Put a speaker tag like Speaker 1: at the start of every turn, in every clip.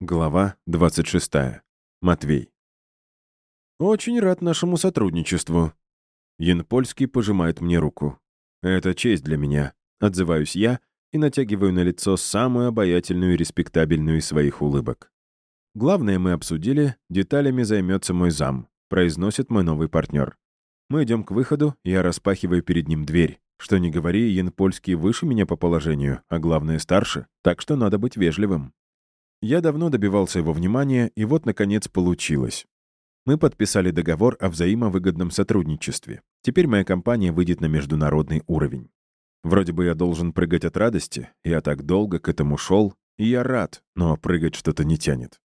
Speaker 1: Глава 26. Матвей. «Очень рад нашему сотрудничеству». Янпольский пожимает мне руку. «Это честь для меня», — отзываюсь я и натягиваю на лицо самую обаятельную и респектабельную из своих улыбок. «Главное мы обсудили, деталями займется мой зам», — произносит мой новый партнер. Мы идем к выходу, я распахиваю перед ним дверь. Что не говори, Янпольский выше меня по положению, а главное старше, так что надо быть вежливым. Я давно добивался его внимания, и вот, наконец, получилось. Мы подписали договор о взаимовыгодном сотрудничестве. Теперь моя компания выйдет на международный уровень. Вроде бы я должен прыгать от радости, я так долго к этому шел, и я рад, но прыгать что-то не тянет.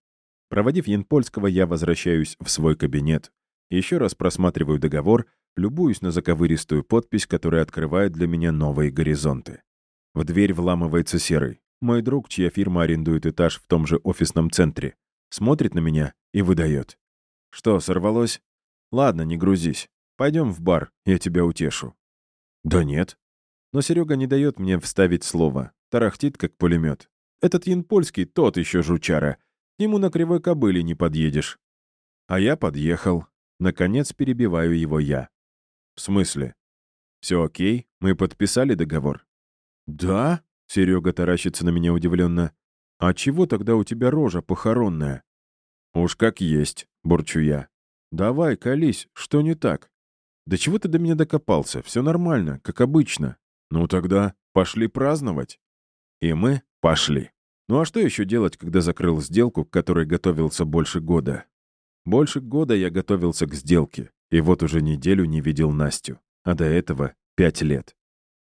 Speaker 1: Проводив Янпольского, я возвращаюсь в свой кабинет. Еще раз просматриваю договор, любуюсь на заковыристую подпись, которая открывает для меня новые горизонты. В дверь вламывается серый. Мой друг, чья фирма арендует этаж в том же офисном центре, смотрит на меня и выдает. «Что, сорвалось? Ладно, не грузись. Пойдем в бар, я тебя утешу». «Да нет». Но Серега не дает мне вставить слово. Тарахтит, как пулемет. Этот Янпольский тот еще жучара. К нему на кривой кобыле не подъедешь. А я подъехал. Наконец перебиваю его я. «В смысле?» «Все окей, мы подписали договор». «Да?» Серега таращится на меня удивленно. «А чего тогда у тебя рожа похоронная?» «Уж как есть», — бурчу я. «Давай, колись, что не так?» «Да чего ты до меня докопался? Все нормально, как обычно». «Ну тогда пошли праздновать». И мы пошли. Ну а что еще делать, когда закрыл сделку, к которой готовился больше года? Больше года я готовился к сделке, и вот уже неделю не видел Настю, а до этого пять лет.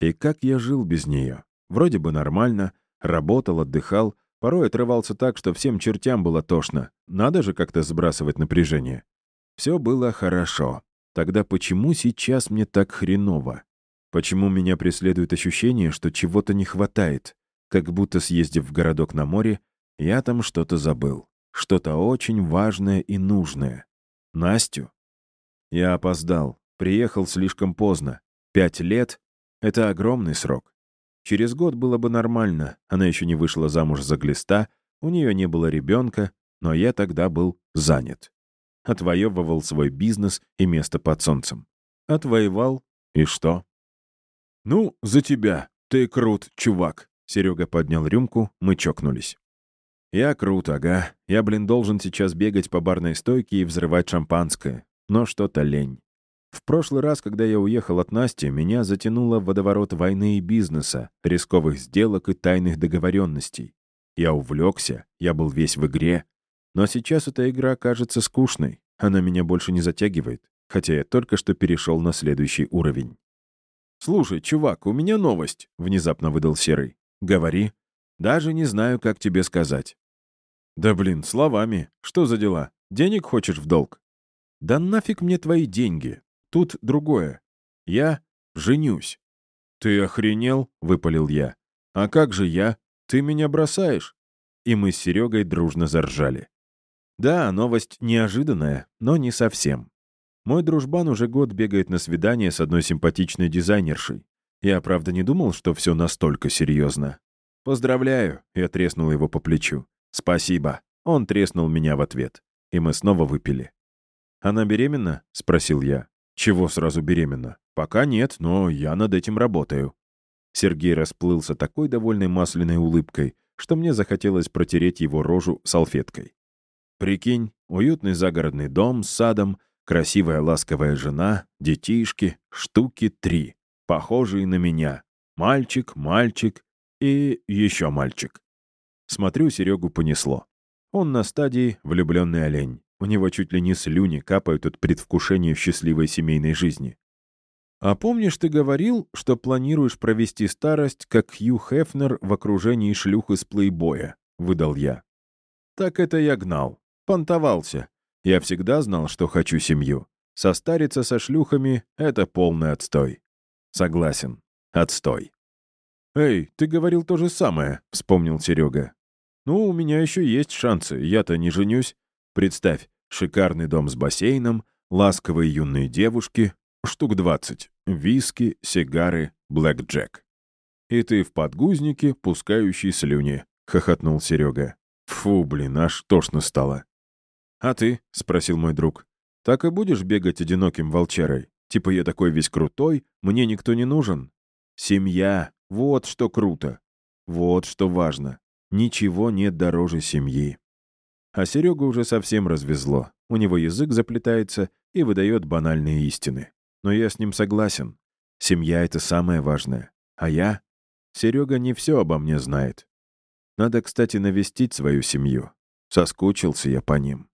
Speaker 1: И как я жил без нее? Вроде бы нормально, работал, отдыхал, порой отрывался так, что всем чертям было тошно. Надо же как-то сбрасывать напряжение. Все было хорошо. Тогда почему сейчас мне так хреново? Почему меня преследует ощущение, что чего-то не хватает? Как будто, съездив в городок на море, я там что-то забыл. Что-то очень важное и нужное. Настю? Я опоздал. Приехал слишком поздно. Пять лет — это огромный срок. Через год было бы нормально, она еще не вышла замуж за глиста, у нее не было ребенка, но я тогда был занят. Отвоевывал свой бизнес и место под солнцем. Отвоевал, и что? «Ну, за тебя. Ты крут, чувак». Серега поднял рюмку, мы чокнулись. «Я крут, ага. Я, блин, должен сейчас бегать по барной стойке и взрывать шампанское. Но что-то лень. В прошлый раз, когда я уехал от Насти, меня затянуло в водоворот войны и бизнеса, рисковых сделок и тайных договоренностей. Я увлекся, я был весь в игре. Но сейчас эта игра кажется скучной, она меня больше не затягивает, хотя я только что перешел на следующий уровень. «Слушай, чувак, у меня новость», — внезапно выдал Серый. «Говори. Даже не знаю, как тебе сказать». «Да блин, словами. Что за дела? Денег хочешь в долг?» «Да нафиг мне твои деньги. Тут другое. Я женюсь. «Ты охренел?» — выпалил я. «А как же я? Ты меня бросаешь?» И мы с Серегой дружно заржали. Да, новость неожиданная, но не совсем. Мой дружбан уже год бегает на свидание с одной симпатичной дизайнершей. Я, правда, не думал, что все настолько серьезно. «Поздравляю!» — я треснул его по плечу. «Спасибо!» — он треснул меня в ответ. И мы снова выпили. «Она беременна?» — спросил я. Чего сразу беременна? Пока нет, но я над этим работаю. Сергей расплылся такой довольной масляной улыбкой, что мне захотелось протереть его рожу салфеткой. Прикинь, уютный загородный дом с садом, красивая ласковая жена, детишки, штуки три, похожие на меня. Мальчик, мальчик и еще мальчик. Смотрю, Серегу понесло. Он на стадии влюбленный олень. У него чуть ли не слюни капают от предвкушения счастливой семейной жизни. «А помнишь, ты говорил, что планируешь провести старость, как Хью Хефнер в окружении шлюх из плейбоя?» — выдал я. «Так это я гнал. Понтовался. Я всегда знал, что хочу семью. Состариться со шлюхами — это полный отстой». «Согласен. Отстой». «Эй, ты говорил то же самое», — вспомнил Серега. «Ну, у меня еще есть шансы. Я-то не женюсь. Представь, шикарный дом с бассейном, ласковые юные девушки, штук двадцать, виски, сигары, блэк-джек. И ты в подгузнике, пускающий слюни, — хохотнул Серега. Фу, блин, аж тошно стало. «А ты?» — спросил мой друг. «Так и будешь бегать одиноким волчарой? Типа я такой весь крутой, мне никто не нужен?» «Семья! Вот что круто! Вот что важно! Ничего нет дороже семьи!» А Серегу уже совсем развезло. У него язык заплетается и выдает банальные истины. Но я с ним согласен. Семья — это самое важное. А я? Серега не все обо мне знает. Надо, кстати, навестить свою семью. Соскучился я по ним.